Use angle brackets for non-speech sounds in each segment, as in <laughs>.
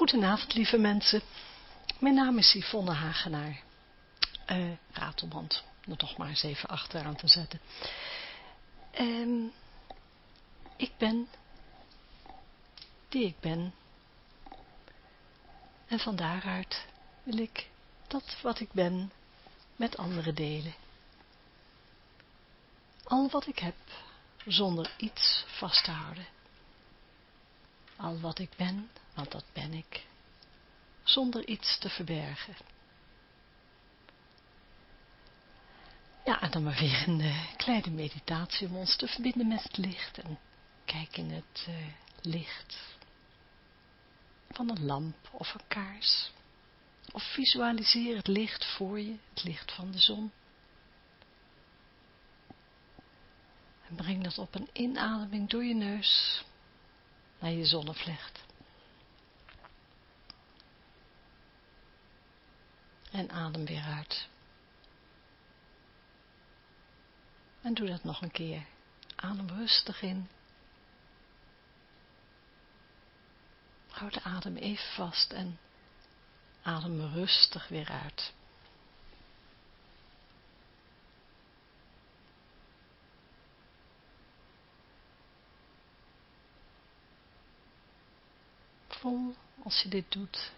Goedenavond, lieve mensen. Mijn naam is Yvonne Hagenaar. Uh, ratelband, er toch maar eens even achteraan te zetten. Um, ik ben die ik ben. En van daaruit wil ik dat wat ik ben met anderen delen. Al wat ik heb, zonder iets vast te houden. Al wat ik ben, want dat ben ik, zonder iets te verbergen. Ja, en dan maar weer een uh, kleine meditatie om ons te verbinden met het licht en kijken in het uh, licht van een lamp of een kaars. Of visualiseer het licht voor je, het licht van de zon. En breng dat op een inademing door je neus naar je zonnevlecht. En adem weer uit. En doe dat nog een keer. Adem rustig in. Houd de adem even vast en adem rustig weer uit. Voel als je dit doet,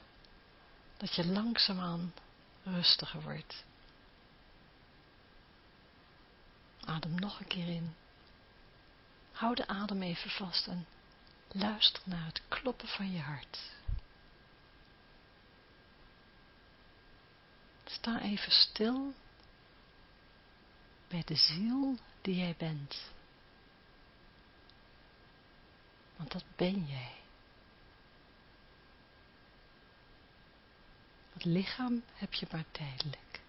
dat je langzaamaan rustiger wordt. Adem nog een keer in. Hou de adem even vast en luister naar het kloppen van je hart. Sta even stil bij de ziel die jij bent. Want dat ben jij. Lichaam heb je maar tijdelijk.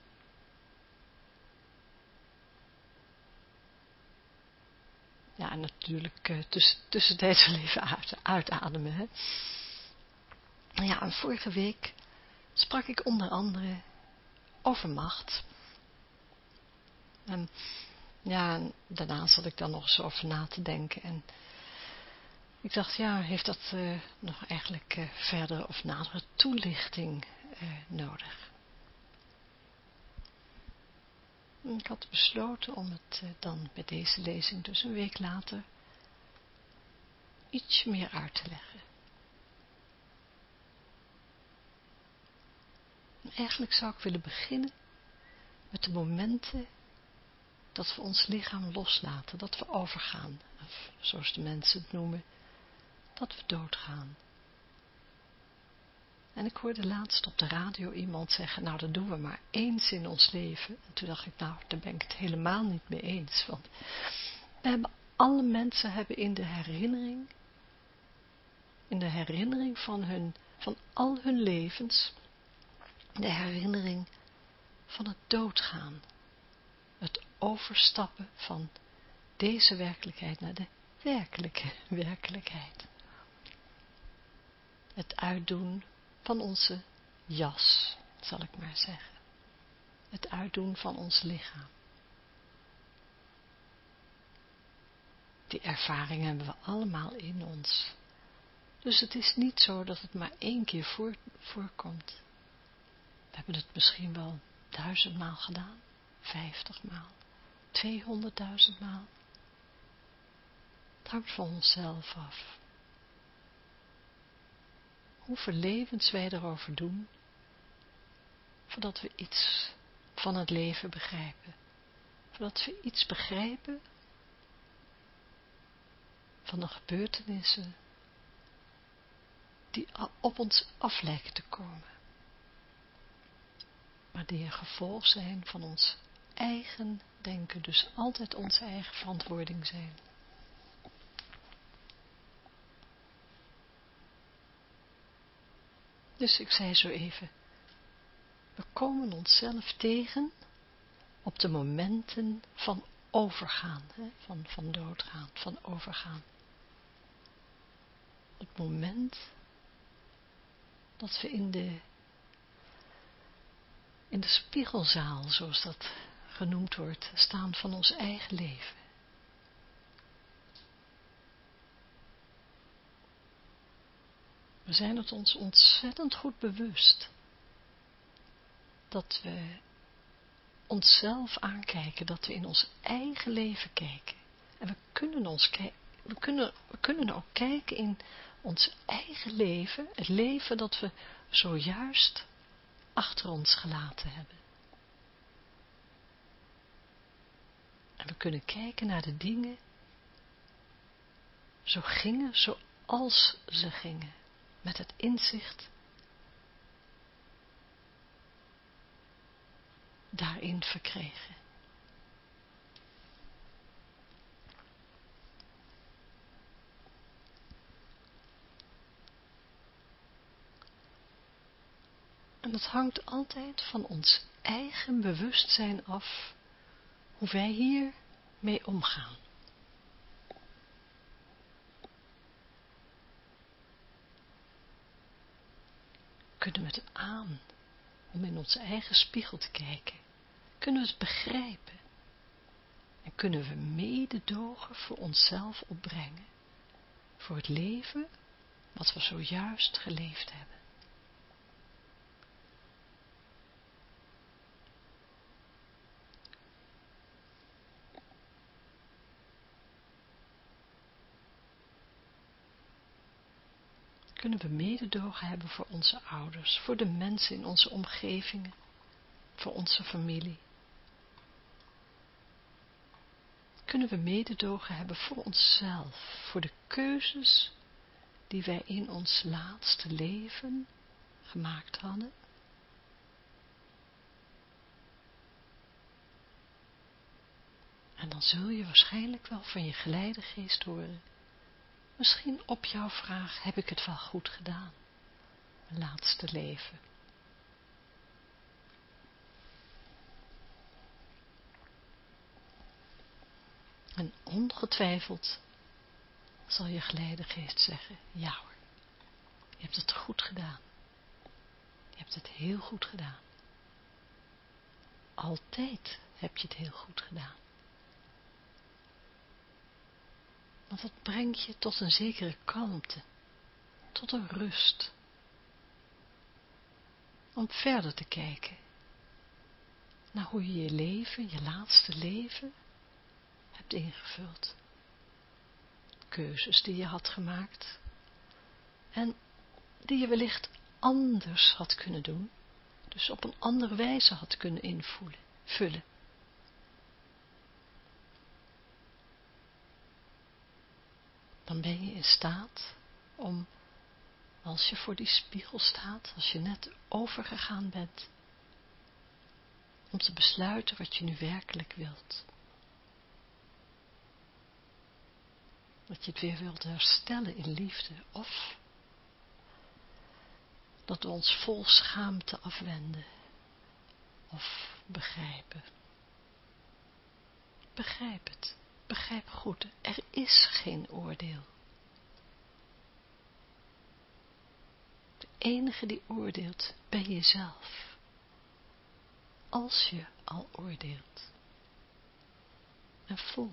Ja, en natuurlijk uh, tussen, tussentijds wel even uit, uitademen. Ja, en vorige week sprak ik onder andere over macht. En ja, daarna zat ik dan nog eens over na te denken. En ik dacht, ja, heeft dat uh, nog eigenlijk uh, verder of nadere toelichting nodig? Ik had besloten om het dan bij deze lezing, dus een week later, iets meer uit te leggen. Eigenlijk zou ik willen beginnen met de momenten dat we ons lichaam loslaten, dat we overgaan, of zoals de mensen het noemen, dat we doodgaan. En ik hoorde laatst op de radio iemand zeggen, nou dat doen we maar eens in ons leven. En toen dacht ik, nou daar ben ik het helemaal niet mee eens. Want we hebben, alle mensen hebben in de herinnering, in de herinnering van, hun, van al hun levens, de herinnering van het doodgaan. Het overstappen van deze werkelijkheid naar de werkelijke <laughs> werkelijkheid. Het uitdoen van onze jas, zal ik maar zeggen. Het uitdoen van ons lichaam. Die ervaring hebben we allemaal in ons. Dus het is niet zo dat het maar één keer voor, voorkomt. We hebben het misschien wel duizendmaal gedaan, vijftigmaal, tweehonderdduizend maal. Het hangt van onszelf af hoeveel levens wij erover doen, voordat we iets van het leven begrijpen, voordat we iets begrijpen van de gebeurtenissen die op ons af lijken te komen, maar die een gevolg zijn van ons eigen denken, dus altijd onze eigen verantwoording zijn. Dus ik zei zo even, we komen onszelf tegen op de momenten van overgaan, hè, van, van doodgaan, van overgaan. Het moment dat we in de, in de spiegelzaal, zoals dat genoemd wordt, staan van ons eigen leven. We zijn het ons ontzettend goed bewust dat we onszelf aankijken, dat we in ons eigen leven kijken. En we kunnen, ons we kunnen, we kunnen ook kijken in ons eigen leven, het leven dat we zojuist achter ons gelaten hebben. En we kunnen kijken naar de dingen zo gingen zoals ze gingen, met het inzicht daarin verkregen. En dat hangt altijd van ons eigen bewustzijn af, hoe wij hier mee omgaan. Kunnen we het aan om in onze eigen spiegel te kijken? Kunnen we het begrijpen? En kunnen we mededogen voor onszelf opbrengen? Voor het leven wat we zojuist geleefd hebben. Kunnen we mededogen hebben voor onze ouders, voor de mensen in onze omgevingen, voor onze familie. Kunnen we mededogen hebben voor onszelf, voor de keuzes die wij in ons laatste leven gemaakt hadden? En dan zul je waarschijnlijk wel van je geleidegeest horen Misschien op jouw vraag, heb ik het wel goed gedaan? Mijn laatste leven. En ongetwijfeld zal je geleidegeest zeggen, ja hoor, je hebt het goed gedaan. Je hebt het heel goed gedaan. Altijd heb je het heel goed gedaan. Want dat brengt je tot een zekere kalmte, tot een rust, om verder te kijken naar hoe je je leven, je laatste leven, hebt ingevuld. Keuzes die je had gemaakt en die je wellicht anders had kunnen doen, dus op een andere wijze had kunnen invoelen, dan ben je in staat om, als je voor die spiegel staat, als je net overgegaan bent, om te besluiten wat je nu werkelijk wilt. Dat je het weer wilt herstellen in liefde, of dat we ons vol schaamte afwenden, of begrijpen. Begrijp het. Begrijp goed, er is geen oordeel. De enige die oordeelt ben jezelf. Als je al oordeelt. En voel,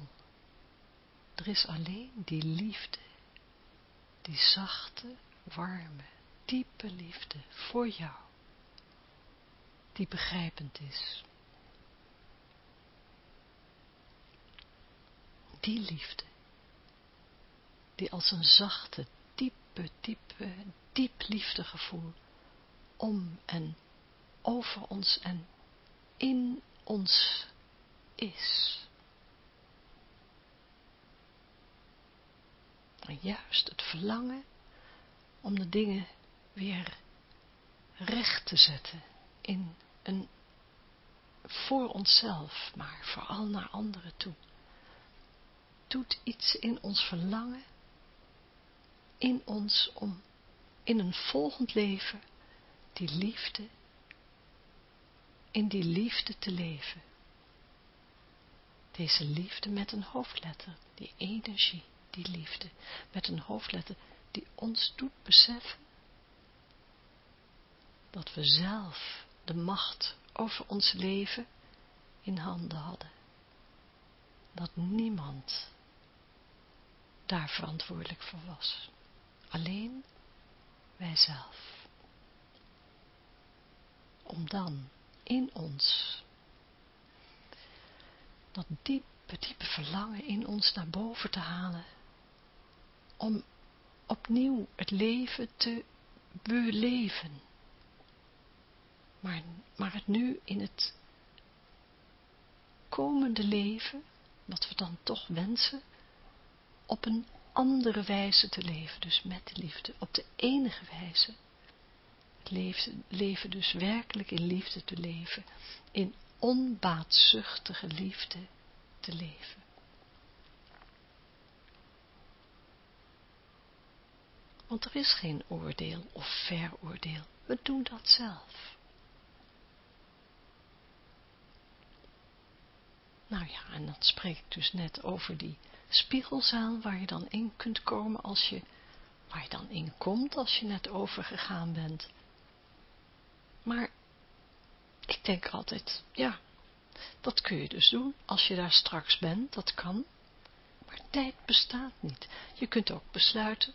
er is alleen die liefde, die zachte, warme, diepe liefde voor jou, die begrijpend is. Die liefde, die als een zachte, diepe, diepe, diep liefdegevoel om en over ons en in ons is. Juist het verlangen om de dingen weer recht te zetten in een voor onszelf, maar vooral naar anderen toe doet iets in ons verlangen, in ons om in een volgend leven die liefde, in die liefde te leven. Deze liefde met een hoofdletter, die energie, die liefde, met een hoofdletter die ons doet beseffen dat we zelf de macht over ons leven in handen hadden. Dat niemand daar verantwoordelijk voor was. Alleen wij zelf. Om dan in ons dat diepe, diepe verlangen in ons naar boven te halen, om opnieuw het leven te beleven, maar, maar het nu in het komende leven, wat we dan toch wensen, op een andere wijze te leven, dus met de liefde, op de enige wijze. Het leven, dus werkelijk in liefde te leven, in onbaatzuchtige liefde te leven. Want er is geen oordeel of veroordeel, we doen dat zelf. Nou ja, en dan spreek ik dus net over die spiegelzaal waar je dan in kunt komen als je, waar je dan in komt als je net overgegaan bent. Maar ik denk altijd, ja, dat kun je dus doen als je daar straks bent, dat kan. Maar tijd bestaat niet. Je kunt ook besluiten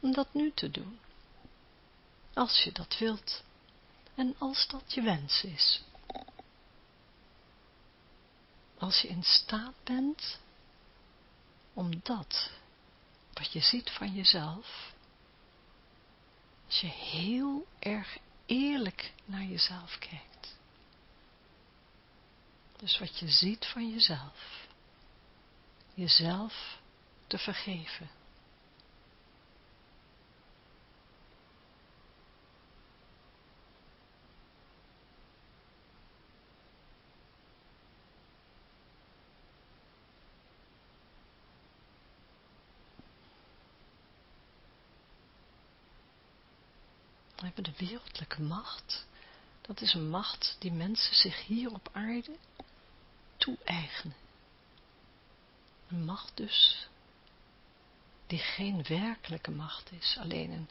om dat nu te doen. Als je dat wilt. En als dat je wens is. Als je in staat bent om dat wat je ziet van jezelf, als je heel erg eerlijk naar jezelf kijkt. Dus wat je ziet van jezelf, jezelf te vergeven. Hebben de wereldlijke macht. Dat is een macht die mensen zich hier op aarde toe-eigenen. Een macht dus die geen werkelijke macht is, alleen een,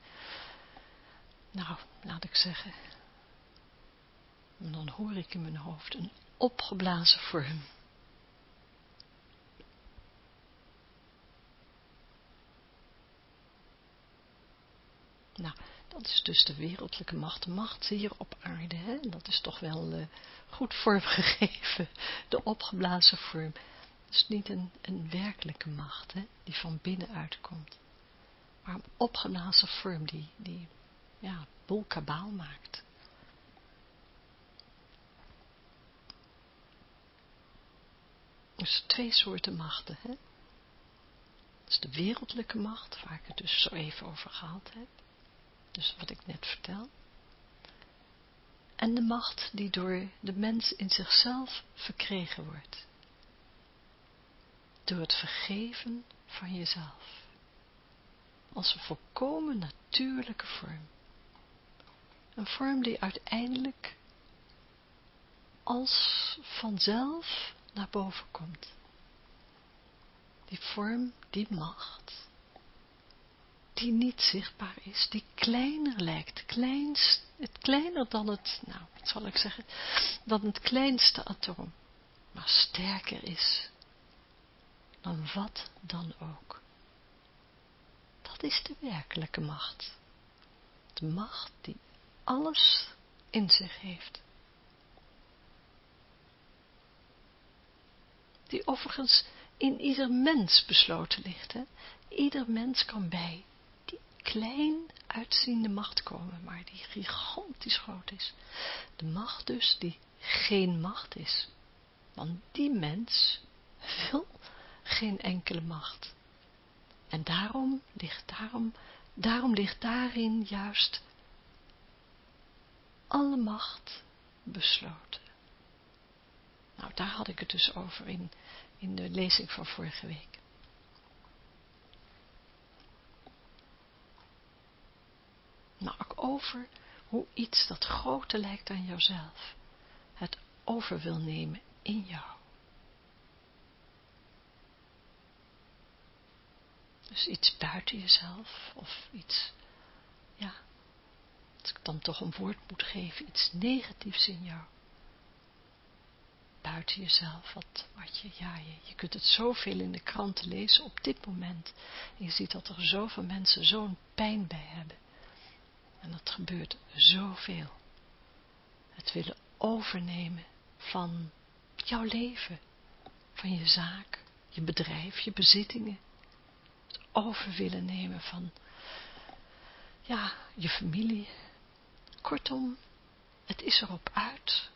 nou, laat ik zeggen, en dan hoor ik in mijn hoofd een opgeblazen vorm. Nou, dat is dus de wereldlijke macht, de macht hier op aarde. Hè? Dat is toch wel uh, goed vormgegeven, <laughs> de opgeblazen vorm. Dus niet een, een werkelijke macht, hè? die van binnenuit komt. Maar een opgeblazen vorm die, die ja, boel kabaal maakt. Dus twee soorten machten. Hè? Dat is de wereldlijke macht, waar ik het dus zo even over gehad heb. Dus wat ik net vertel. En de macht die door de mens in zichzelf verkregen wordt. Door het vergeven van jezelf. Als een volkomen natuurlijke vorm. Een vorm die uiteindelijk als vanzelf naar boven komt. Die vorm, die macht, die niet zichtbaar is, die kleiner lijkt, kleinst, het kleiner dan het, nou, wat zal ik zeggen, dan het kleinste atoom, maar sterker is dan wat dan ook. Dat is de werkelijke macht. De macht die alles in zich heeft. Die overigens in ieder mens besloten ligt. Hè? Ieder mens kan bij klein uitziende macht komen, maar die gigantisch groot is. De macht dus die geen macht is. Want die mens wil geen enkele macht. En daarom ligt, daarom, daarom ligt daarin juist alle macht besloten. Nou, daar had ik het dus over in, in de lezing van vorige week. Maar ook over hoe iets dat groter lijkt dan jouzelf, het over wil nemen in jou. Dus iets buiten jezelf, of iets, ja, als ik dan toch een woord moet geven, iets negatiefs in jou. buiten jezelf, wat, wat je, ja, je, je kunt het zoveel in de kranten lezen op dit moment. En je ziet dat er zoveel mensen zo'n pijn bij hebben. En dat gebeurt zoveel. Het willen overnemen van jouw leven, van je zaak, je bedrijf, je bezittingen. Het over willen nemen van, ja, je familie. Kortom, het is erop uit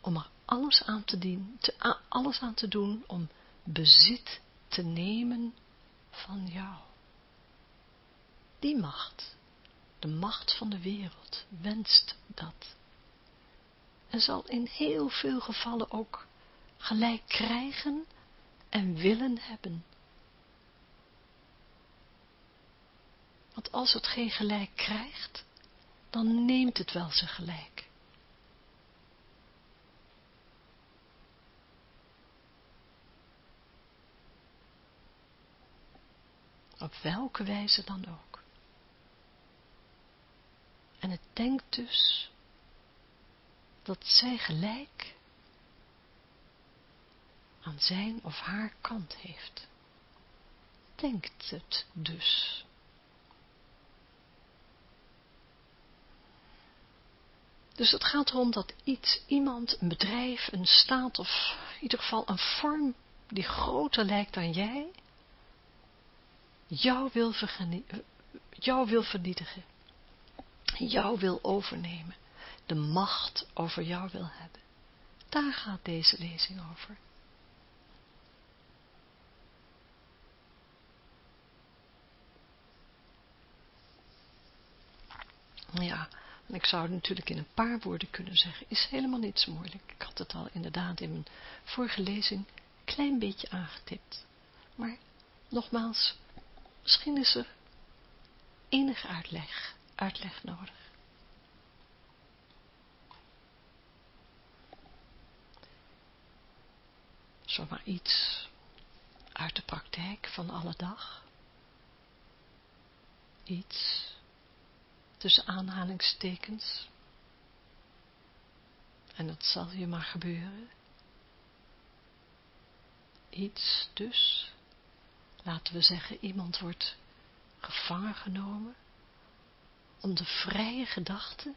om er alles aan te, dienen, te, alles aan te doen om bezit te nemen van jou. Die macht, de macht van de wereld, wenst dat. En zal in heel veel gevallen ook gelijk krijgen en willen hebben. Want als het geen gelijk krijgt, dan neemt het wel zijn gelijk. Op welke wijze dan ook. En het denkt dus dat zij gelijk aan zijn of haar kant heeft. Denkt het dus. Dus het gaat erom dat iets, iemand, een bedrijf, een staat of in ieder geval een vorm die groter lijkt dan jij, jou wil, jou wil vernietigen, jou wil overnemen, de macht over jou wil hebben. Daar gaat deze lezing over. Ja, ik zou het natuurlijk in een paar woorden kunnen zeggen, is helemaal niet zo moeilijk. Ik had het al inderdaad in mijn vorige lezing een klein beetje aangetipt. Maar nogmaals, misschien is er enige uitleg, uitleg nodig. Zomaar iets uit de praktijk van alle dag. Iets tussen aanhalingstekens. En dat zal je maar gebeuren. Iets dus, laten we zeggen, iemand wordt gevangen genomen om de vrije gedachten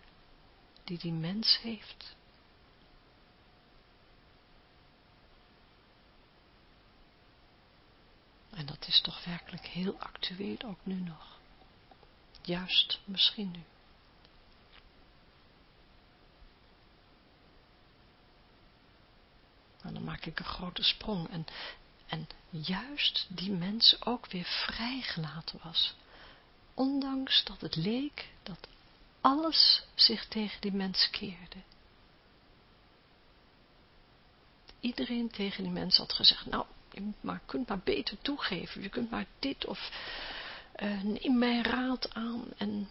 die die mens heeft. En dat is toch werkelijk heel actueel ook nu nog juist misschien nu. En nou, dan maak ik een grote sprong en, en juist die mens ook weer vrijgelaten was. Ondanks dat het leek dat alles zich tegen die mens keerde. Iedereen tegen die mens had gezegd, nou, je maar, kunt maar beter toegeven, je kunt maar dit of uh, neem mijn raad aan en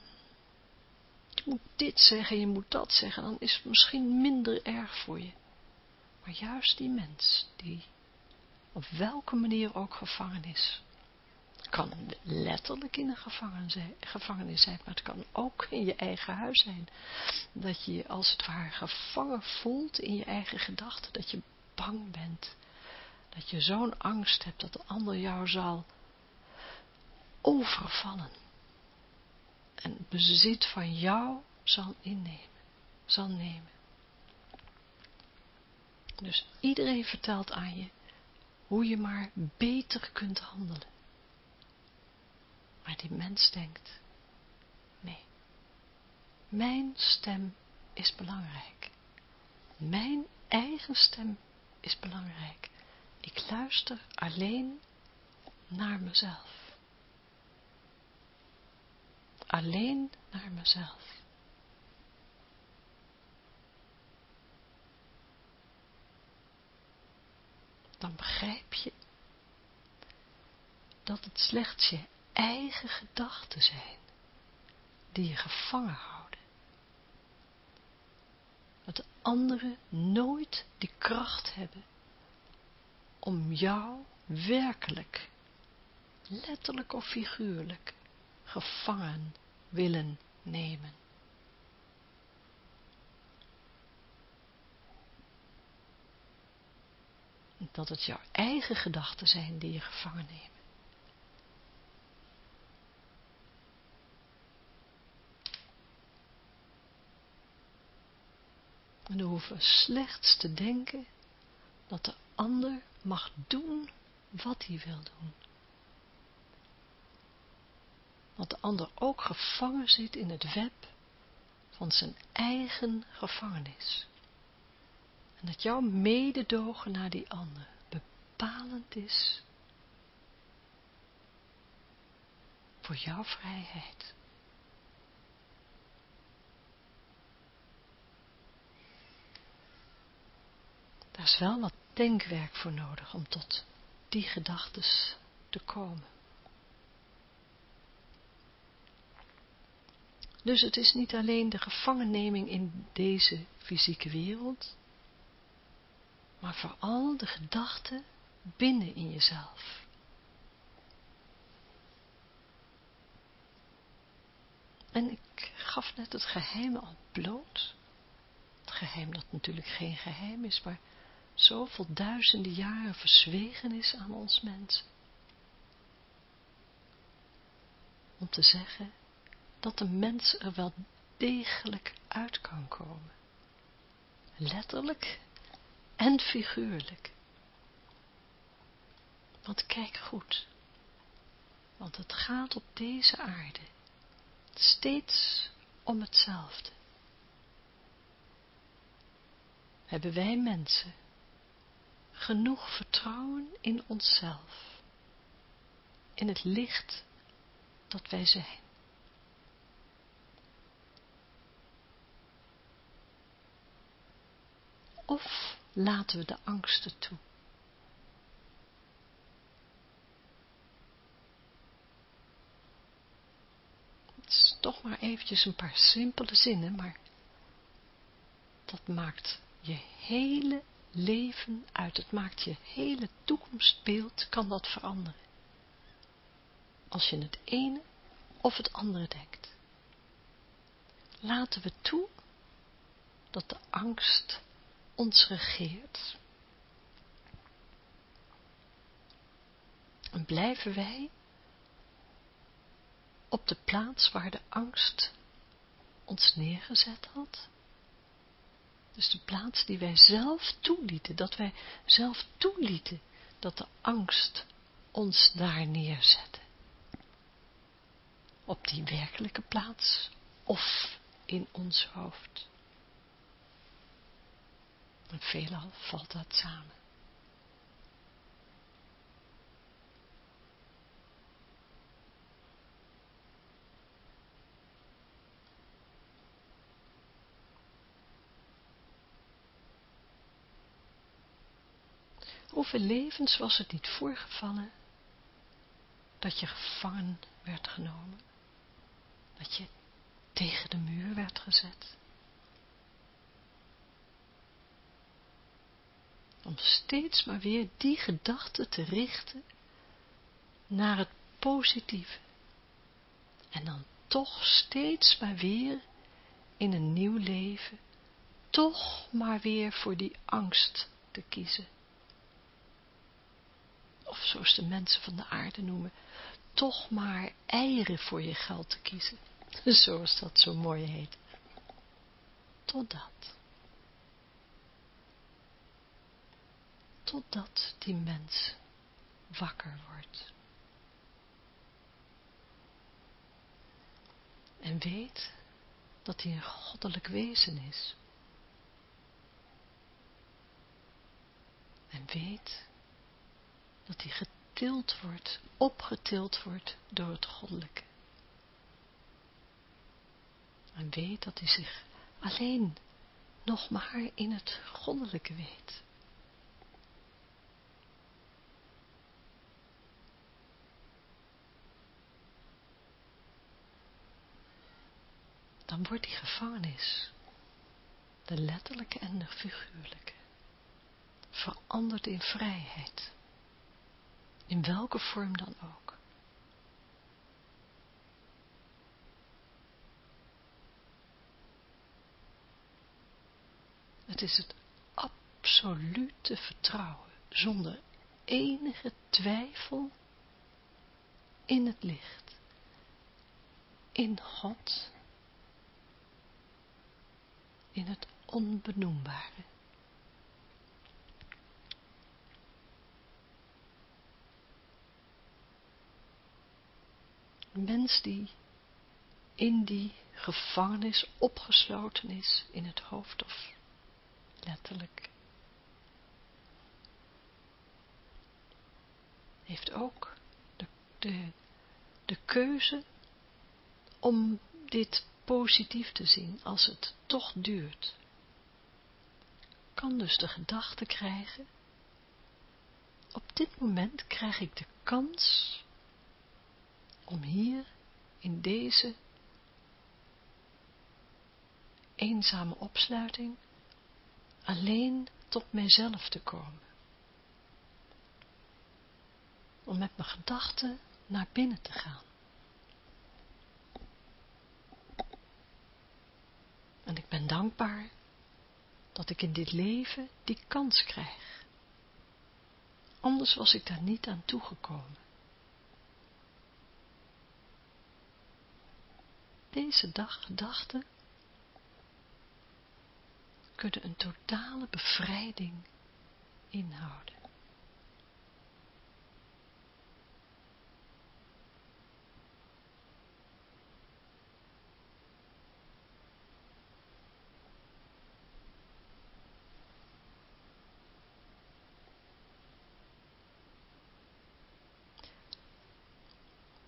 je moet dit zeggen, je moet dat zeggen, dan is het misschien minder erg voor je. Maar juist die mens, die op welke manier ook gevangen is, kan letterlijk in een gevangenis zijn, maar het kan ook in je eigen huis zijn. Dat je je als het ware gevangen voelt in je eigen gedachten, dat je bang bent. Dat je zo'n angst hebt dat de ander jou zal overvallen. En bezit van jou zal innemen, zal nemen. Dus iedereen vertelt aan je hoe je maar beter kunt handelen. Maar die mens denkt, nee, mijn stem is belangrijk. Mijn eigen stem is belangrijk. Ik luister alleen naar mezelf. alleen naar mezelf. Dan begrijp je dat het slechts je eigen gedachten zijn die je gevangen houden. Dat de anderen nooit die kracht hebben om jou werkelijk, letterlijk of figuurlijk, gevangen willen nemen. dat het jouw eigen gedachten zijn die je gevangen nemen. En we hoeven slechts te denken dat de ander mag doen wat hij wil doen. Dat de ander ook gevangen zit in het web van zijn eigen gevangenis. En dat jouw mededogen naar die ander bepalend is voor jouw vrijheid. Daar is wel wat denkwerk voor nodig om tot die gedachtes te komen. Dus het is niet alleen de gevangenneming in deze fysieke wereld, maar vooral de gedachten binnen in jezelf. En ik gaf net het geheim al bloot. Het geheim dat natuurlijk geen geheim is, maar zoveel duizenden jaren verzwegen is aan ons mensen. Om te zeggen dat de mens er wel degelijk uit kan komen. Letterlijk en figuurlijk. Want kijk goed, want het gaat op deze aarde steeds om hetzelfde. Hebben wij mensen genoeg vertrouwen in onszelf, in het licht dat wij zijn? Of laten we de angsten toe? Het is toch maar eventjes een paar simpele zinnen, maar dat maakt je hele leven uit. Het maakt je hele toekomstbeeld, kan dat veranderen. Als je het ene of het andere denkt. Laten we toe dat de angst ons regeert. En blijven wij op de plaats waar de angst ons neergezet had. Dus de plaats die wij zelf toelieten, dat wij zelf toelieten dat de angst ons daar neerzette. Op die werkelijke plaats of in ons hoofd. En veelal valt dat samen. Hoeveel levens was het niet voorgevallen dat je gevangen werd genomen, dat je tegen de muur werd gezet, om steeds maar weer die gedachte te richten naar het positieve. En dan toch steeds maar weer in een nieuw leven, toch maar weer voor die angst te kiezen. Of zoals de mensen van de aarde noemen, toch maar eieren voor je geld te kiezen. Zoals dat zo mooi heet. Totdat totdat die mens wakker wordt. En weet dat hij een goddelijk wezen is. En weet dat hij getild wordt, opgetild wordt door het goddelijke. En weet dat hij zich alleen nog maar in het goddelijke weet. dan wordt die gevangenis, de letterlijke en de figuurlijke, veranderd in vrijheid, in welke vorm dan ook. Het is het absolute vertrouwen, zonder enige twijfel in het licht, in God, in het onbenoembare. Mens die in die gevangenis opgesloten is in het hoofd of letterlijk. Heeft ook de, de, de keuze om dit positief te zien als het toch duurt. Kan dus de gedachte krijgen, op dit moment krijg ik de kans om hier in deze eenzame opsluiting alleen tot mijzelf te komen. Om met mijn gedachten naar binnen te gaan. En ik ben dankbaar dat ik in dit leven die kans krijg. Anders was ik daar niet aan toegekomen. Deze dag gedachten kunnen een totale bevrijding inhouden.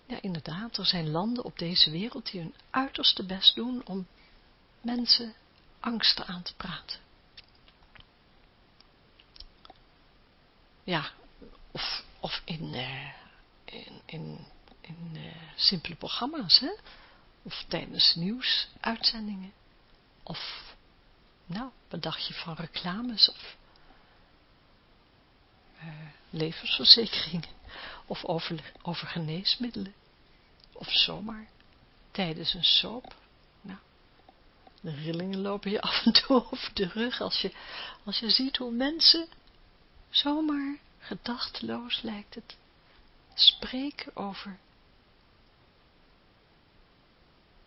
Ja, inderdaad, er zijn landen op deze wereld die hun uiterste best doen om mensen angsten aan te praten. Ja, of, of in, uh, in, in, in uh, simpele programma's, hè? Of tijdens nieuwsuitzendingen. Of, nou, wat dacht je van reclames of uh, levensverzekeringen. Of over, over geneesmiddelen. Of zomaar tijdens een soap de rillingen lopen je <laughs> af en toe over de rug als je, als je ziet hoe mensen zomaar gedachteloos lijkt het spreken over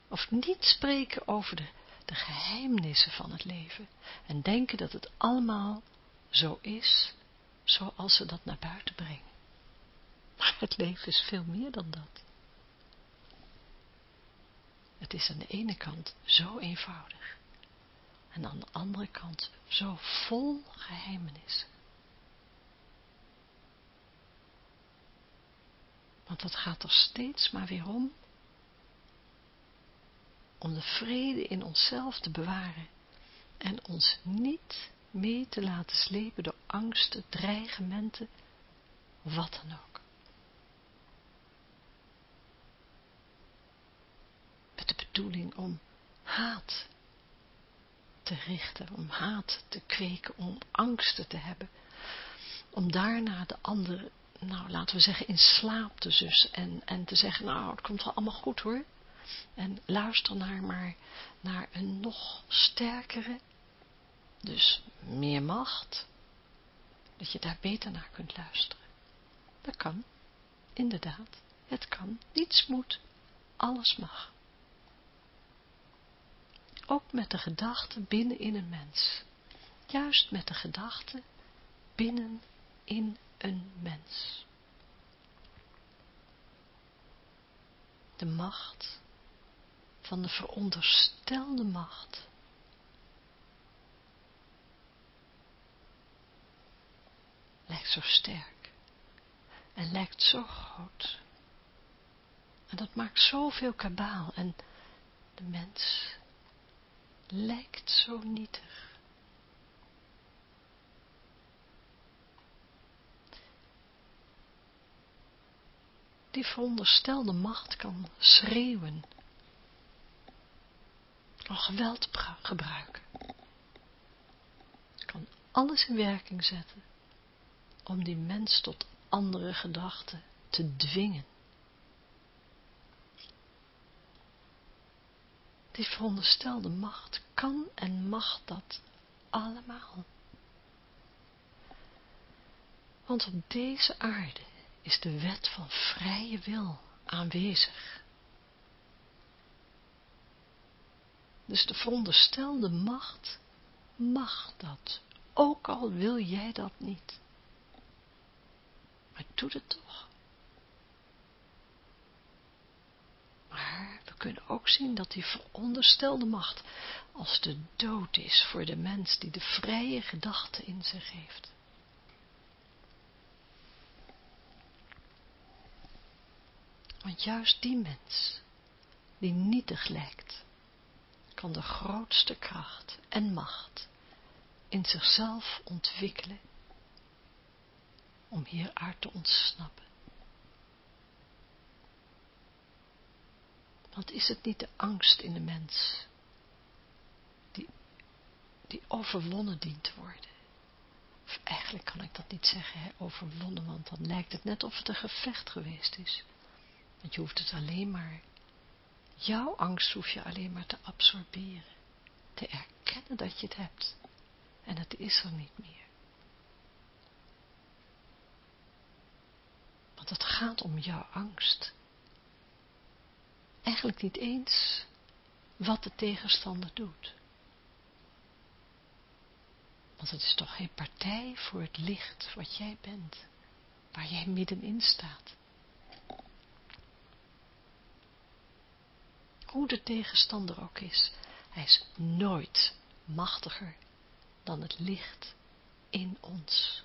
of niet spreken over de, de geheimnissen van het leven en denken dat het allemaal zo is zoals ze dat naar buiten brengen. <laughs> Maar het leven is veel meer dan dat. Het is aan de ene kant zo eenvoudig. En aan de andere kant zo vol geheimenissen. Want het gaat er steeds maar weer om. Om de vrede in onszelf te bewaren. En ons niet mee te laten slepen door angsten, dreigementen, wat dan ook. Bedoeling om haat te richten, om haat te kweken, om angsten te hebben, om daarna de andere, nou laten we zeggen, in slaap te zussen en, en te zeggen, nou het komt wel allemaal goed hoor, en luister naar maar naar een nog sterkere, dus meer macht, dat je daar beter naar kunt luisteren. Dat kan, inderdaad, het kan, niets moet, alles mag ook met de gedachte binnen in een mens. Juist met de gedachte binnen in een mens. De macht van de veronderstelde macht. Lijkt zo sterk en lijkt zo groot. En dat maakt zoveel kabaal en de mens lijkt zo nietig. Die veronderstelde macht kan schreeuwen, kan geweld gebruiken, kan alles in werking zetten om die mens tot andere gedachten te dwingen. Die veronderstelde macht kan en mag dat allemaal. Want op deze aarde is de wet van vrije wil aanwezig. Dus de veronderstelde macht mag dat, ook al wil jij dat niet. Maar doe het toch. Maar we kunnen ook zien dat die veronderstelde macht als de dood is voor de mens die de vrije gedachte in zich heeft. Want juist die mens, die nietig lijkt, kan de grootste kracht en macht in zichzelf ontwikkelen om hieruit te ontsnappen. Want is het niet de angst in de mens die, die overwonnen dient te worden? Of eigenlijk kan ik dat niet zeggen, hè, overwonnen, want dan lijkt het net of het een gevecht geweest is. Want je hoeft het alleen maar, jouw angst hoef je alleen maar te absorberen, te erkennen dat je het hebt. En het is er niet meer. Want het gaat om jouw angst. Eigenlijk niet eens wat de tegenstander doet. Want het is toch geen partij voor het licht wat jij bent, waar jij middenin staat. Hoe de tegenstander ook is, hij is nooit machtiger dan het licht in ons.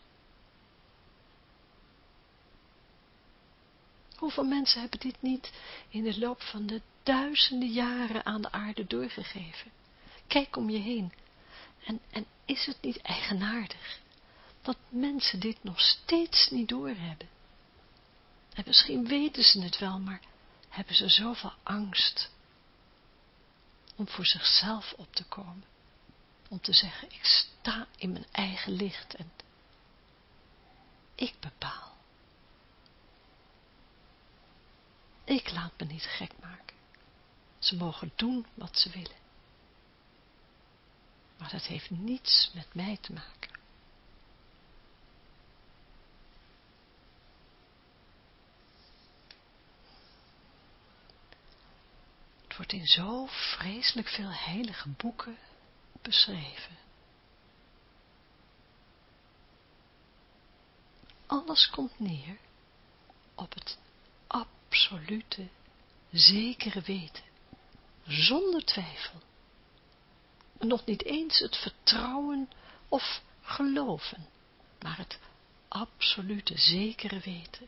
Hoeveel mensen hebben dit niet in de loop van de duizenden jaren aan de aarde doorgegeven? Kijk om je heen. En, en is het niet eigenaardig dat mensen dit nog steeds niet doorhebben? En misschien weten ze het wel, maar hebben ze zoveel angst om voor zichzelf op te komen. Om te zeggen, ik sta in mijn eigen licht en ik bepaal. Ik laat me niet gek maken. Ze mogen doen wat ze willen. Maar dat heeft niets met mij te maken. Het wordt in zo vreselijk veel heilige boeken beschreven. Alles komt neer op het absolute, zekere weten, zonder twijfel. En nog niet eens het vertrouwen of geloven, maar het absolute zekere weten.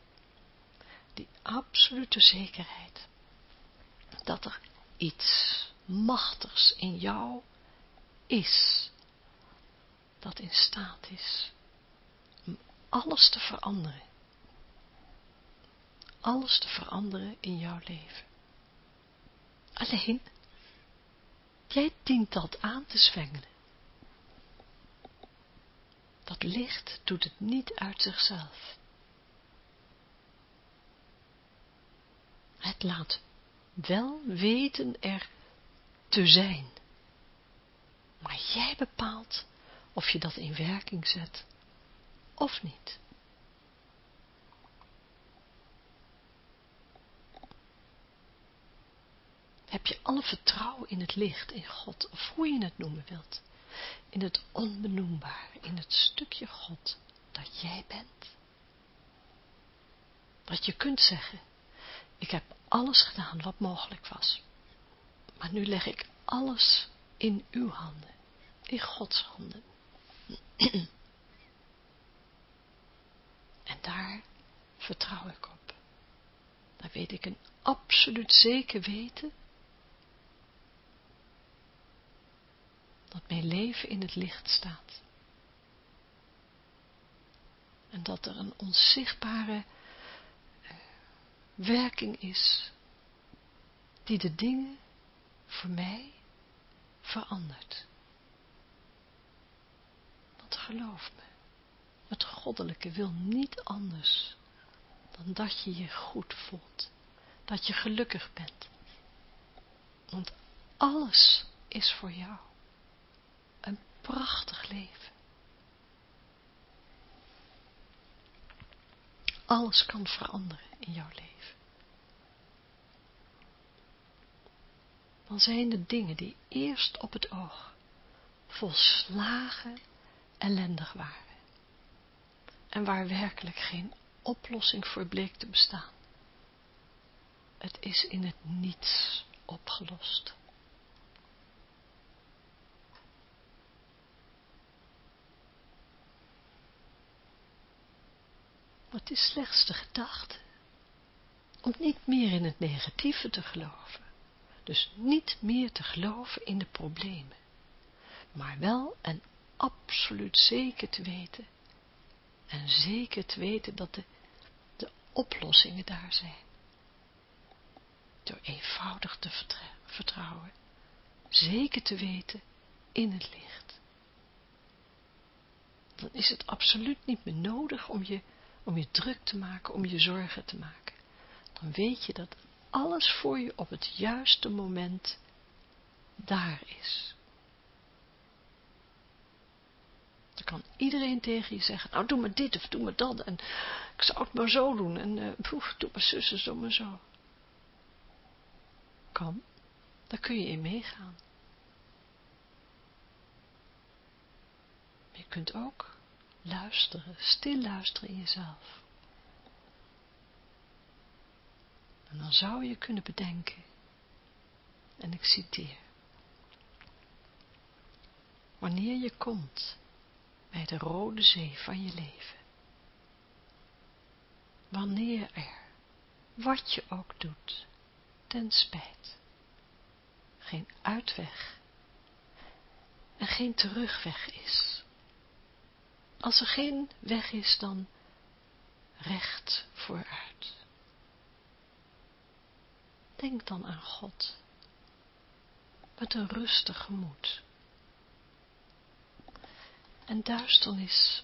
Die absolute zekerheid dat er iets machtigs in jou is, dat in staat is om alles te veranderen alles te veranderen in jouw leven. Alleen, jij dient dat aan te zwengelen. Dat licht doet het niet uit zichzelf. Het laat wel weten er te zijn. Maar jij bepaalt of je dat in werking zet of niet. Heb je alle vertrouwen in het licht, in God, of hoe je het noemen wilt, in het onbenoembaar, in het stukje God dat jij bent. Dat je kunt zeggen, ik heb alles gedaan wat mogelijk was, maar nu leg ik alles in uw handen, in Gods handen. en daar vertrouw ik op. Daar weet ik een absoluut zeker weten dat mijn leven in het licht staat. En dat er een onzichtbare eh, werking is, die de dingen voor mij verandert. Want geloof me, het goddelijke wil niet anders dan dat je je goed voelt, dat je gelukkig bent. Want alles is voor jou prachtig leven. alles kan veranderen in jouw leven. Dan zijn de dingen die eerst op het oog volslagen ellendig waren en waar werkelijk geen oplossing voor bleek te bestaan. Het is in het niets opgelost. Het is slechts de gedachte om niet meer in het negatieve te geloven. Dus niet meer te geloven in de problemen, maar wel en absoluut zeker te weten en zeker te weten dat de, de oplossingen daar zijn. Door eenvoudig te vertrouwen, zeker te weten in het licht. Dan is het absoluut niet meer nodig om je om je druk te maken, om je zorgen te maken. Dan weet je dat alles voor je op het juiste moment daar is. Dan kan iedereen tegen je zeggen, nou doe maar dit of doe maar dat en ik zou het maar zo doen en uh, poef, doe maar zussen, doe maar zo. Kan, daar kun je in meegaan. je kunt ook luisteren, stil luisteren in jezelf. En dan zou je kunnen bedenken, en ik citeer, wanneer je komt bij de rode zee van je leven, wanneer er, wat je ook doet, ten spijt, geen uitweg en geen terugweg is, als er geen weg is, dan recht vooruit. Denk dan aan God, met een rustig gemoed. En duisternis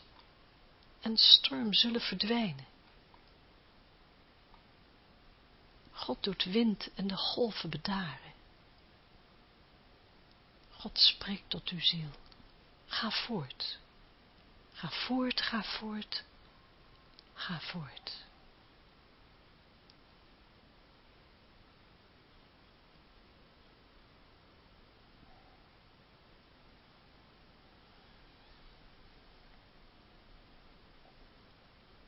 en storm zullen verdwijnen. God doet wind en de golven bedaren. God spreekt tot uw ziel. Ga voort. Ga voort, ga voort, ga voort.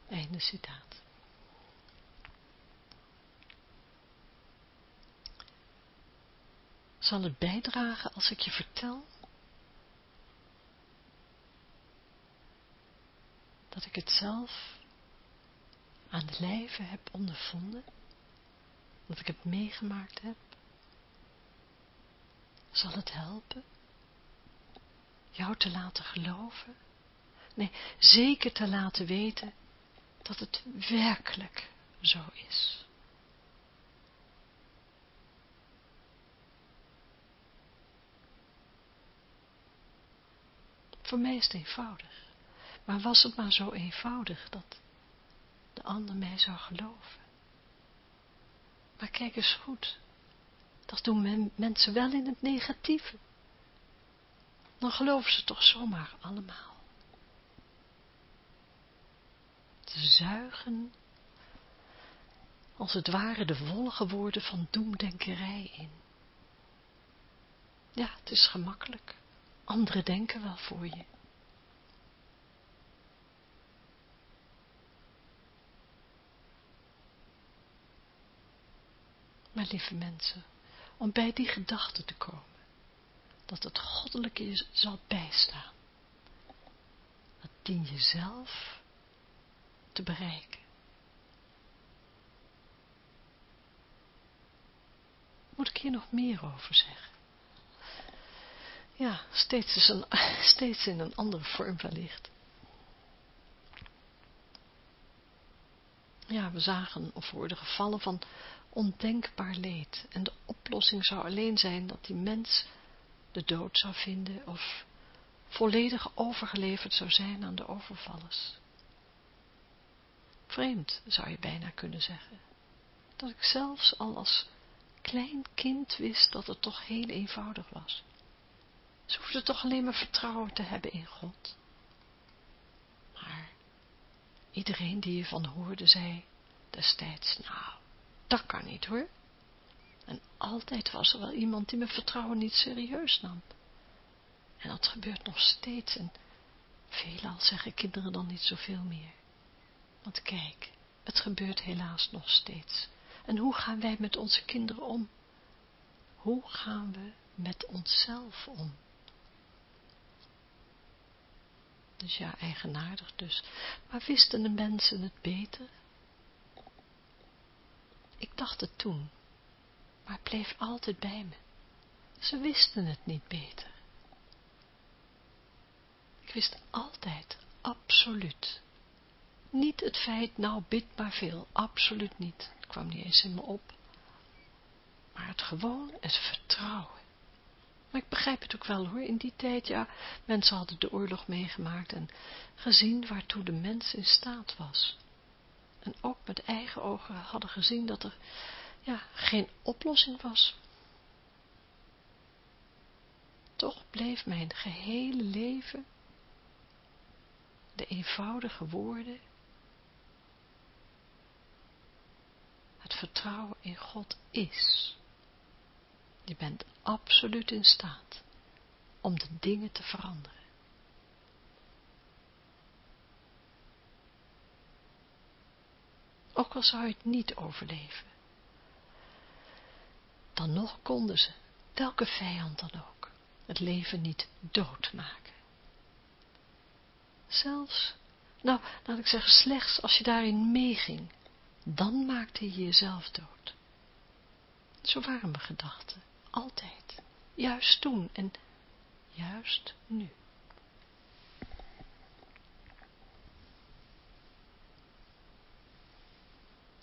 Einde citaat. Zal het bijdragen als ik je vertel dat ik het zelf aan de lijve heb ondervonden, dat ik het meegemaakt heb, zal het helpen jou te laten geloven, nee, zeker te laten weten dat het werkelijk zo is. Voor mij is het eenvoudig. Maar was het maar zo eenvoudig dat de ander mij zou geloven. Maar kijk eens goed, dat doen mensen wel in het negatieve. Dan geloven ze toch zomaar allemaal. Te zuigen, als het ware de wollige woorden van doemdenkerij in. Ja, het is gemakkelijk. Anderen denken wel voor je. Maar lieve mensen, om bij die gedachte te komen, dat het goddelijke je zal bijstaan, dat dien je zelf te bereiken. Moet ik hier nog meer over zeggen? Ja, steeds, is een, <laughs> steeds in een andere vorm wellicht. Ja, we zagen of worden gevallen van ondenkbaar leed. En de oplossing zou alleen zijn dat die mens de dood zou vinden of volledig overgeleverd zou zijn aan de overvallers. Vreemd zou je bijna kunnen zeggen, dat ik zelfs al als klein kind wist dat het toch heel eenvoudig was. Ze hoefde toch alleen maar vertrouwen te hebben in God. Maar iedereen die ervan hoorde zei destijds, nou, dat kan niet hoor. En altijd was er wel iemand die mijn vertrouwen niet serieus nam. En dat gebeurt nog steeds en veelal zeggen kinderen dan niet zoveel meer. Want kijk, het gebeurt helaas nog steeds. En hoe gaan wij met onze kinderen om? Hoe gaan we met onszelf om? Dus ja, eigenaardig dus. Maar wisten de mensen het beter? Ik dacht het toen, maar het bleef altijd bij me. Ze wisten het niet beter. Ik wist altijd, absoluut. Niet het feit, nou bid maar veel, absoluut niet. Het kwam niet eens in me op. Maar het gewoon, het vertrouwen. Maar ik begrijp het ook wel hoor, in die tijd, ja, mensen hadden de oorlog meegemaakt en gezien waartoe de mens in staat was. En ook met eigen ogen hadden gezien dat er, ja, geen oplossing was. Toch bleef mijn gehele leven de eenvoudige woorden, het vertrouwen in God is. Je bent absoluut in staat om de dingen te veranderen. Ook al zou het niet overleven. Dan nog konden ze, welke vijand dan ook, het leven niet doodmaken. Zelfs, nou, laat ik zeggen, slechts als je daarin meeging, dan maakte je jezelf dood. Zo waren mijn gedachten, altijd, juist toen en juist nu.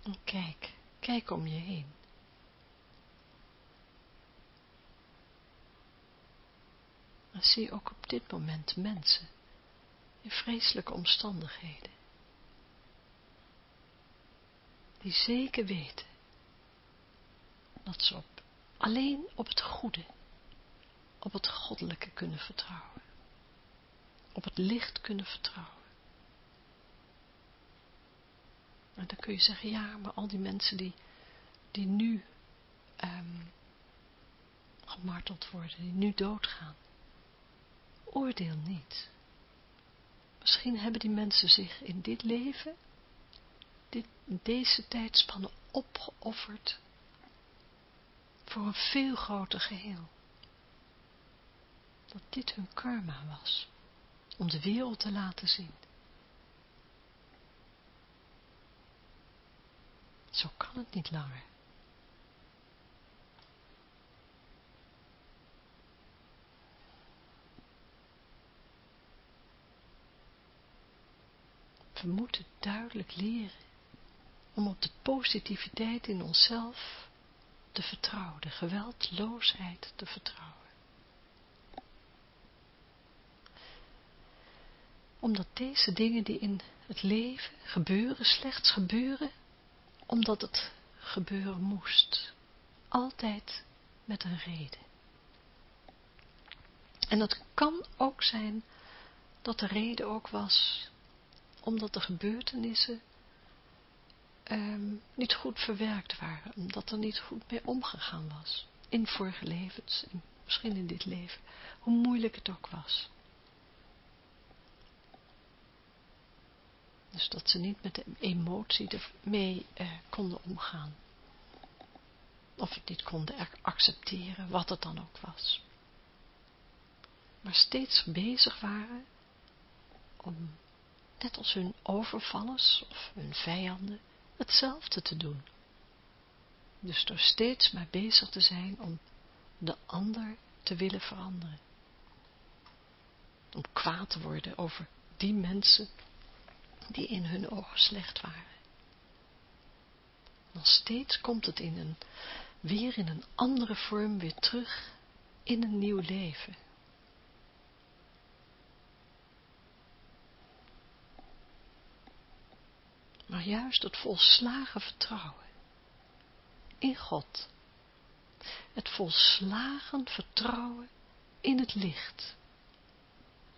En kijk, kijk om je heen. En zie ook op dit moment mensen in vreselijke omstandigheden. Die zeker weten dat ze op, alleen op het goede, op het goddelijke kunnen vertrouwen. Op het licht kunnen vertrouwen. En dan kun je zeggen, ja, maar al die mensen die, die nu um, gemarteld worden, die nu doodgaan, oordeel niet. Misschien hebben die mensen zich in dit leven, dit, deze tijdspanne opgeofferd voor een veel groter geheel. Dat dit hun karma was, om de wereld te laten zien. Zo kan het niet langer. We moeten duidelijk leren om op de positiviteit in onszelf te vertrouwen, de geweldloosheid te vertrouwen. Omdat deze dingen die in het leven gebeuren, slechts gebeuren, omdat het gebeuren moest. Altijd met een reden. En het kan ook zijn dat de reden ook was omdat de gebeurtenissen um, niet goed verwerkt waren, omdat er niet goed mee omgegaan was. In vorige levens, misschien in dit leven, hoe moeilijk het ook was. Dus dat ze niet met de emotie ermee uh, konden omgaan. Of het niet konden accepteren, wat het dan ook was. Maar steeds bezig waren om net als hun overvallers of hun vijanden, hetzelfde te doen. Dus door steeds maar bezig te zijn om de ander te willen veranderen. Om kwaad te worden over die mensen die in hun ogen slecht waren. Dan steeds komt het in een, weer in een andere vorm weer terug in een nieuw leven. maar juist het volslagen vertrouwen in God. Het volslagen vertrouwen in het licht,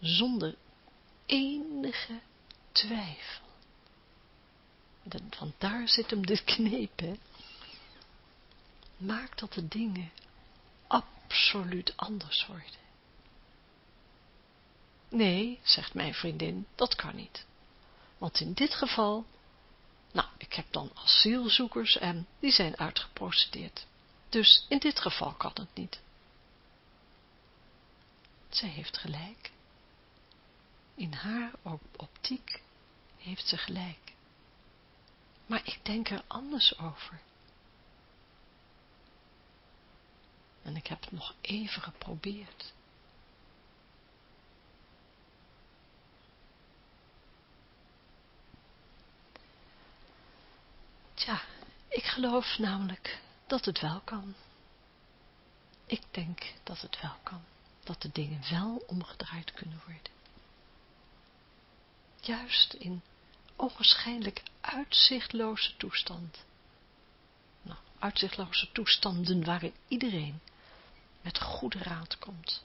zonder enige twijfel. Want daar zit hem de kneep, hè. Maak dat de dingen absoluut anders worden. Nee, zegt mijn vriendin, dat kan niet. Want in dit geval, nou, ik heb dan asielzoekers en die zijn uitgeprocedeerd. Dus in dit geval kan het niet. Zij heeft gelijk. In haar optiek heeft ze gelijk. Maar ik denk er anders over. En ik heb het nog even geprobeerd. Tja, ik geloof namelijk dat het wel kan. Ik denk dat het wel kan. Dat de dingen wel omgedraaid kunnen worden. Juist in ogenschijnlijk uitzichtloze toestand. Nou, uitzichtloze toestanden waarin iedereen met goede raad komt.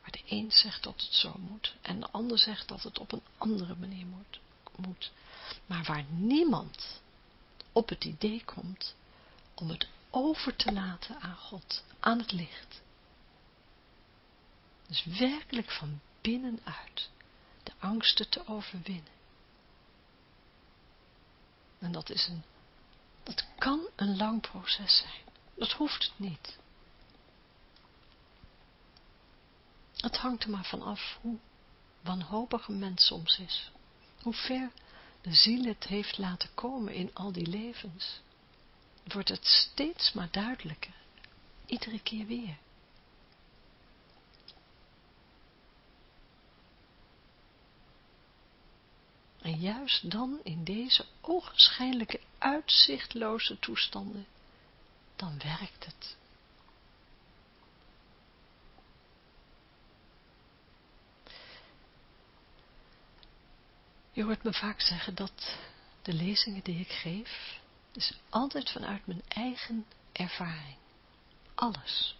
Waar de een zegt dat het zo moet en de ander zegt dat het op een andere manier moet. moet. Maar waar niemand op het idee komt om het over te laten aan God, aan het licht. Dus werkelijk van binnenuit de angsten te overwinnen. Dat is een, dat kan een lang proces zijn. Dat hoeft het niet. Het hangt er maar van af hoe wanhopig een mens soms is. Hoe ver de ziel het heeft laten komen in al die levens. Wordt het steeds maar duidelijker. Iedere keer weer. En juist dan in deze ogenschijnlijke uitzichtloze toestanden, dan werkt het. Je hoort me vaak zeggen dat de lezingen die ik geef, is altijd vanuit mijn eigen ervaring. Alles.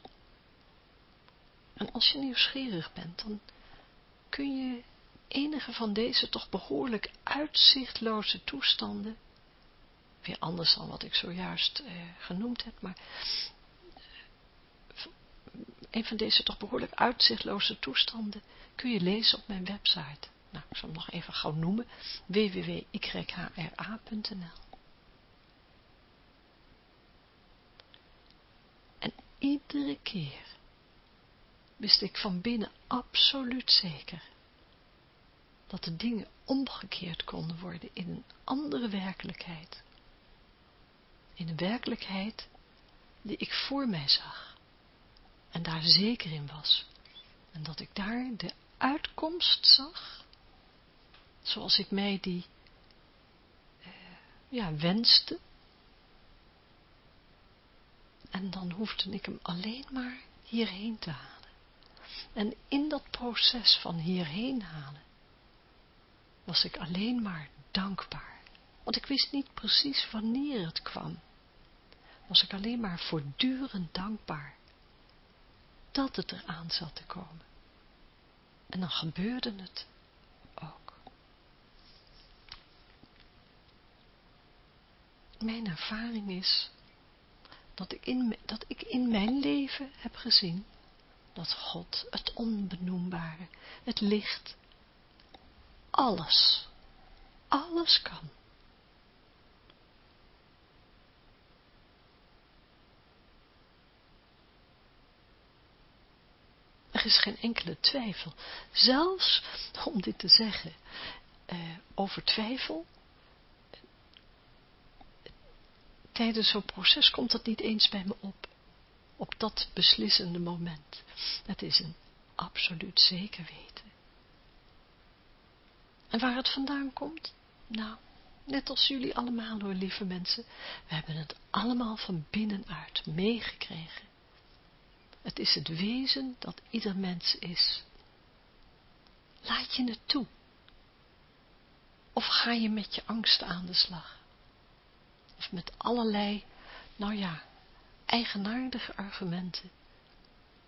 En als je nieuwsgierig bent, dan kun je enige van deze toch behoorlijk uitzichtloze toestanden, weer anders dan wat ik zojuist eh, genoemd heb, maar eh, een van deze toch behoorlijk uitzichtloze toestanden kun je lezen op mijn website. Nou, ik zal hem nog even gauw noemen, www.yhra.nl En iedere keer wist ik van binnen absoluut zeker dat de dingen omgekeerd konden worden in een andere werkelijkheid. In een werkelijkheid die ik voor mij zag en daar zeker in was. En dat ik daar de uitkomst zag, zoals ik mij die eh, ja, wenste. En dan hoefde ik hem alleen maar hierheen te halen. En in dat proces van hierheen halen, was ik alleen maar dankbaar. Want ik wist niet precies wanneer het kwam. Was ik alleen maar voortdurend dankbaar. Dat het eraan zat te komen. En dan gebeurde het ook. Mijn ervaring is dat ik in, dat ik in mijn leven heb gezien dat God het onbenoembare, het licht, alles, alles kan. Er is geen enkele twijfel. Zelfs, om dit te zeggen, eh, over twijfel, tijdens zo'n proces komt dat niet eens bij me op. Op dat beslissende moment. Het is een absoluut zeker weten. En waar het vandaan komt? Nou, net als jullie allemaal hoor, lieve mensen. We hebben het allemaal van binnenuit meegekregen. Het is het wezen dat ieder mens is. Laat je het toe? Of ga je met je angsten aan de slag? Of met allerlei, nou ja, eigenaardige argumenten,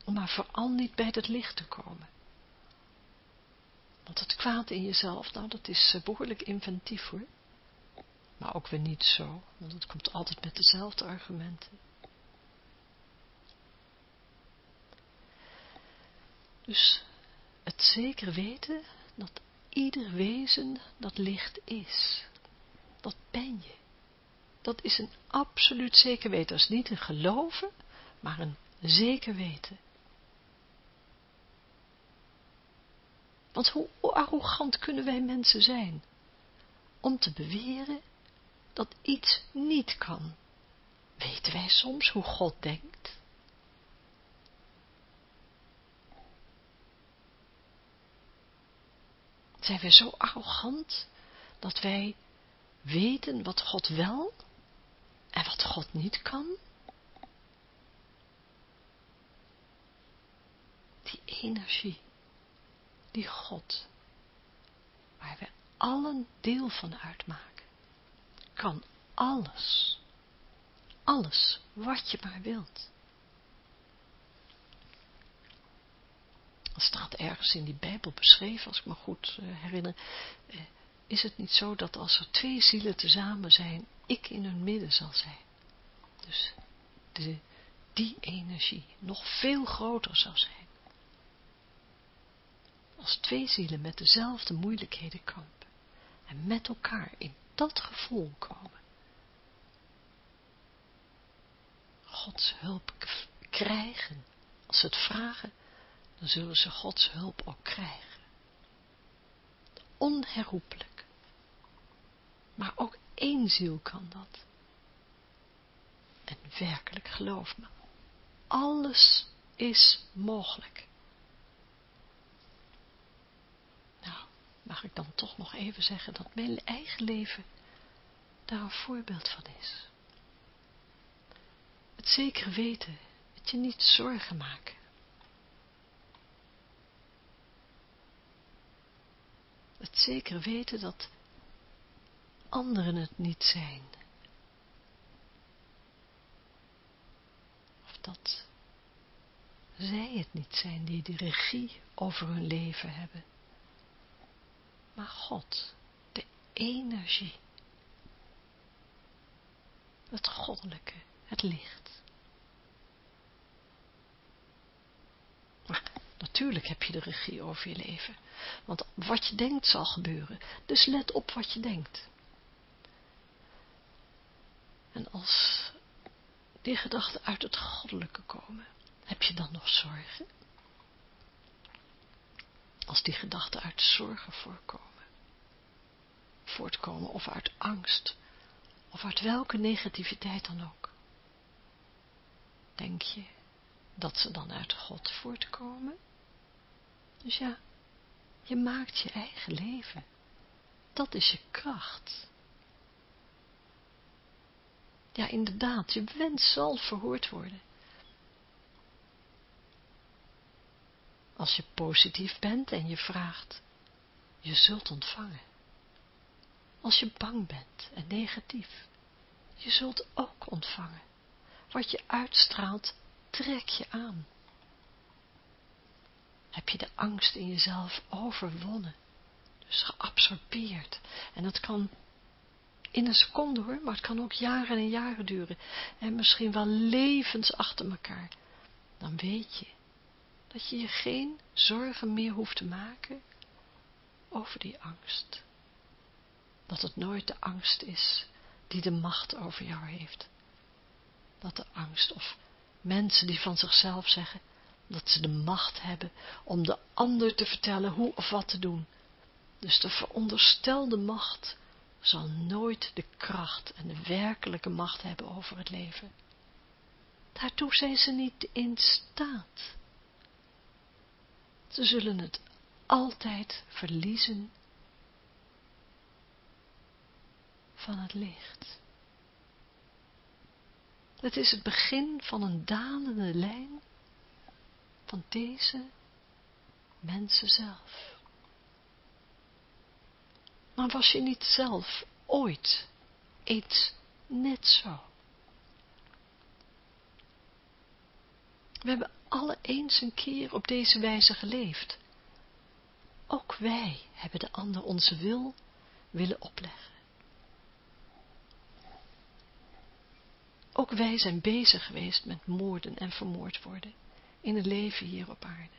om maar vooral niet bij het licht te komen. Want het kwaad in jezelf, nou dat is eh, behoorlijk inventief hoor. maar ook weer niet zo, want het komt altijd met dezelfde argumenten. Dus het zeker weten dat ieder wezen dat licht is, dat ben je. Dat is een absoluut zeker weten. Dat is niet een geloven, maar een zeker weten. Want hoe arrogant kunnen wij mensen zijn om te beweren dat iets niet kan? Weten wij soms hoe God denkt? Zijn wij zo arrogant dat wij weten wat God wel en wat God niet kan? Die energie die God, waar we allen deel van uitmaken, kan alles, alles wat je maar wilt. Er staat ergens in die Bijbel beschreven, als ik me goed uh, herinner, uh, is het niet zo dat als er twee zielen tezamen zijn, ik in hun midden zal zijn. Dus die energie nog veel groter zal zijn als twee zielen met dezelfde moeilijkheden kampen en met elkaar in dat gevoel komen. Gods hulp krijgen. Als ze het vragen, dan zullen ze Gods hulp ook krijgen. Onherroepelijk. Maar ook één ziel kan dat. En werkelijk geloof me, alles is mogelijk. Mag ik dan toch nog even zeggen dat mijn eigen leven daar een voorbeeld van is. Het zeker weten, het je niet zorgen maken. Het zeker weten dat anderen het niet zijn. Of dat zij het niet zijn die de regie over hun leven hebben maar God, de energie, het goddelijke, het licht. Maar natuurlijk heb je de regie over je leven, want wat je denkt zal gebeuren, dus let op wat je denkt. En als die gedachten uit het goddelijke komen, heb je dan nog zorgen? als die gedachten uit zorgen voorkomen, voortkomen of uit angst, of uit welke negativiteit dan ook. Denk je dat ze dan uit God voortkomen? Dus ja, je maakt je eigen leven. Dat is je kracht. Ja, inderdaad, je wens zal verhoord worden. Als je positief bent en je vraagt, je zult ontvangen. Als je bang bent en negatief, je zult ook ontvangen. Wat je uitstraalt, trek je aan. Heb je de angst in jezelf overwonnen, dus geabsorbeerd. En dat kan in een seconde hoor, maar het kan ook jaren en jaren duren. En misschien wel levens achter elkaar. Dan weet je, dat je je geen zorgen meer hoeft te maken over die angst. Dat het nooit de angst is die de macht over jou heeft. Dat de angst of mensen die van zichzelf zeggen dat ze de macht hebben om de ander te vertellen hoe of wat te doen. Dus de veronderstelde macht zal nooit de kracht en de werkelijke macht hebben over het leven. Daartoe zijn ze niet in staat. Ze zullen het altijd verliezen van het licht. Het is het begin van een dalende lijn van deze mensen zelf. Maar was je niet zelf ooit iets net zo? We hebben alle eens een keer op deze wijze geleefd. Ook wij hebben de ander onze wil willen opleggen. Ook wij zijn bezig geweest met moorden en vermoord worden in het leven hier op aarde,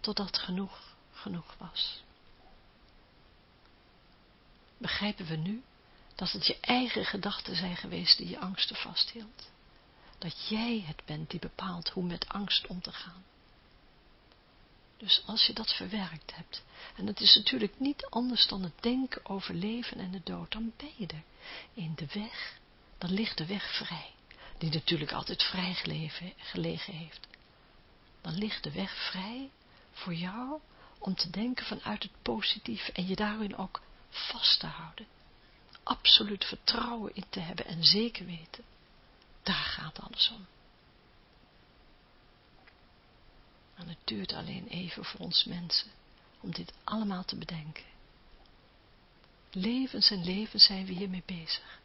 totdat genoeg genoeg was. Begrijpen we nu dat het je eigen gedachten zijn geweest die je angsten vasthield? Dat jij het bent die bepaalt hoe met angst om te gaan. Dus als je dat verwerkt hebt, en het is natuurlijk niet anders dan het denken over leven en de dood, dan ben je er. In de weg, dan ligt de weg vrij, die natuurlijk altijd vrij gelegen heeft. Dan ligt de weg vrij voor jou om te denken vanuit het positief en je daarin ook vast te houden. Absoluut vertrouwen in te hebben en zeker weten. Daar gaat alles om. En het duurt alleen even voor ons mensen om dit allemaal te bedenken. Levens en levens zijn we hiermee bezig.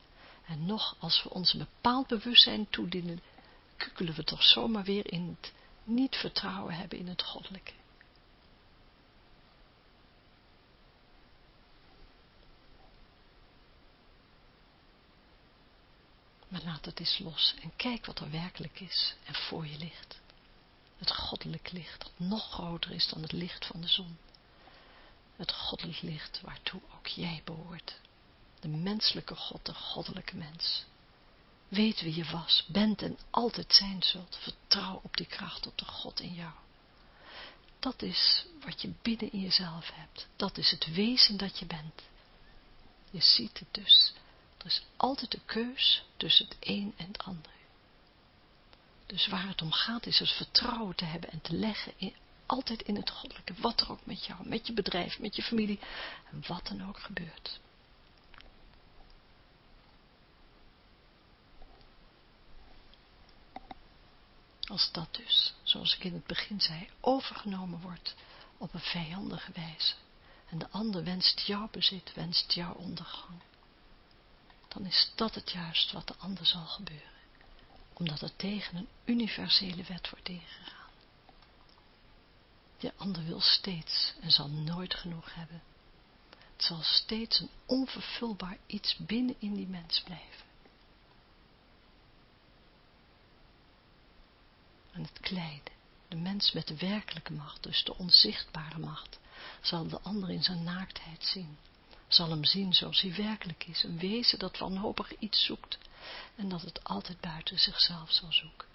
En nog, als we ons een bepaald bewustzijn toedienen, kukkelen we toch zomaar weer in het niet vertrouwen hebben in het goddelijke. Maar laat het eens los en kijk wat er werkelijk is en voor je ligt. Het goddelijk licht, dat nog groter is dan het licht van de zon. Het goddelijk licht waartoe ook jij behoort. De menselijke God, de goddelijke mens. Weet wie je was, bent en altijd zijn zult. Vertrouw op die kracht, op de God in jou. Dat is wat je binnen in jezelf hebt. Dat is het wezen dat je bent. Je ziet het dus. Er is altijd de keus tussen het een en het ander. Dus waar het om gaat is het vertrouwen te hebben en te leggen in, altijd in het goddelijke, wat er ook met jou, met je bedrijf, met je familie wat dan ook gebeurt. Als dat dus, zoals ik in het begin zei, overgenomen wordt op een vijandige wijze en de ander wenst jouw bezit, wenst jouw ondergang, dan is dat het juist wat de ander zal gebeuren omdat het tegen een universele wet wordt ingegaan. De ander wil steeds en zal nooit genoeg hebben. Het zal steeds een onvervulbaar iets binnen in die mens blijven. En het kleine, de mens met de werkelijke macht, dus de onzichtbare macht, zal de ander in zijn naaktheid zien. Zal hem zien zoals hij werkelijk is, een wezen dat wanhopig iets zoekt en dat het altijd buiten zichzelf zal zoeken.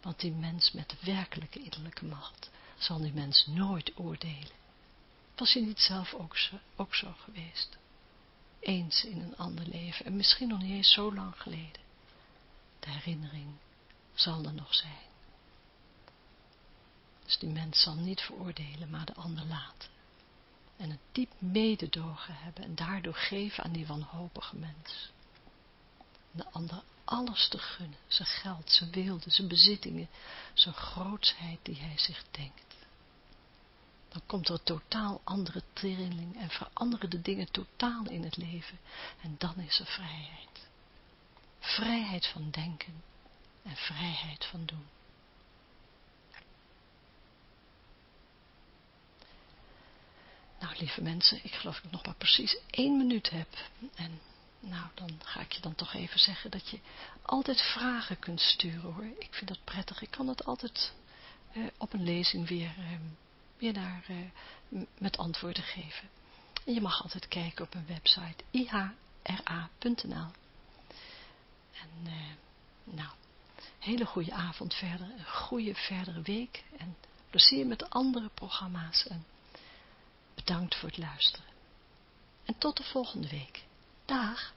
Want die mens met de werkelijke innerlijke macht zal die mens nooit oordelen. Was hij niet zelf ook zo geweest? Eens in een ander leven en misschien nog niet eens zo lang geleden. De herinnering zal er nog zijn. Dus die mens zal niet veroordelen, maar de ander laten. En een diep mededogen hebben en daardoor geven aan die wanhopige mens de ander alles te gunnen, zijn geld, zijn wilde, zijn bezittingen, zijn grootsheid die hij zich denkt. Dan komt er een totaal andere trilling en veranderen de dingen totaal in het leven en dan is er vrijheid. Vrijheid van denken en vrijheid van doen. Nou, lieve mensen, ik geloof dat ik nog maar precies één minuut heb. En nou, dan ga ik je dan toch even zeggen dat je altijd vragen kunt sturen hoor. Ik vind dat prettig. Ik kan dat altijd eh, op een lezing weer, eh, weer daar eh, met antwoorden geven. En je mag altijd kijken op mijn website ihra.nl En eh, nou, hele goede avond verder, een goede verdere week en plezier met de andere programma's en bedankt voor het luisteren. En tot de volgende week. Dag.